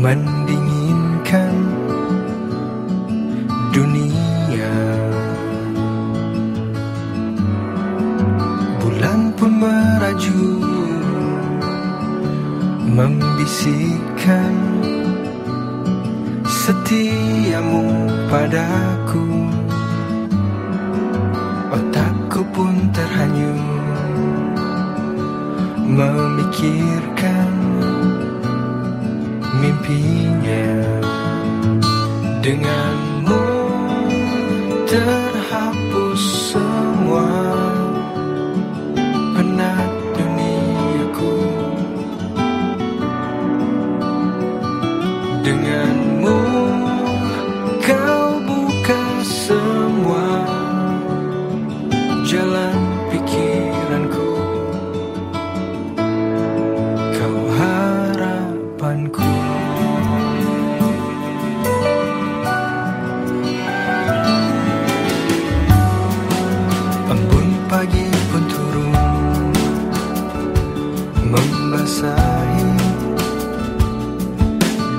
mendinginkan dunia. Bulan pun meraju membisikkan setiamu padaku. Otakku pun terhanyut memikirkan mimpinya. Denganmu terhapus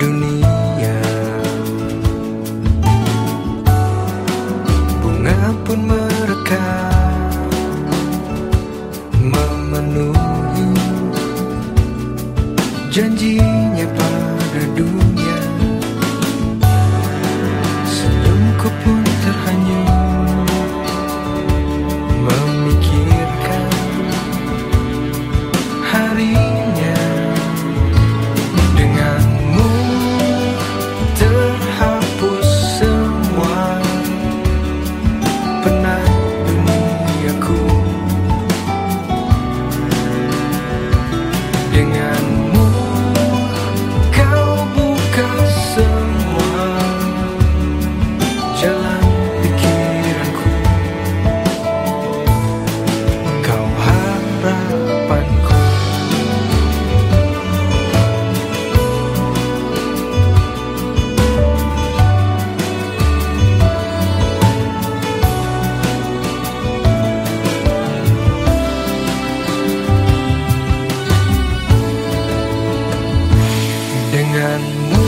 dunia. Bunga pun merekah Memenuhi. Janjinya pada dunia. Senyumku pun terhanyut denganmu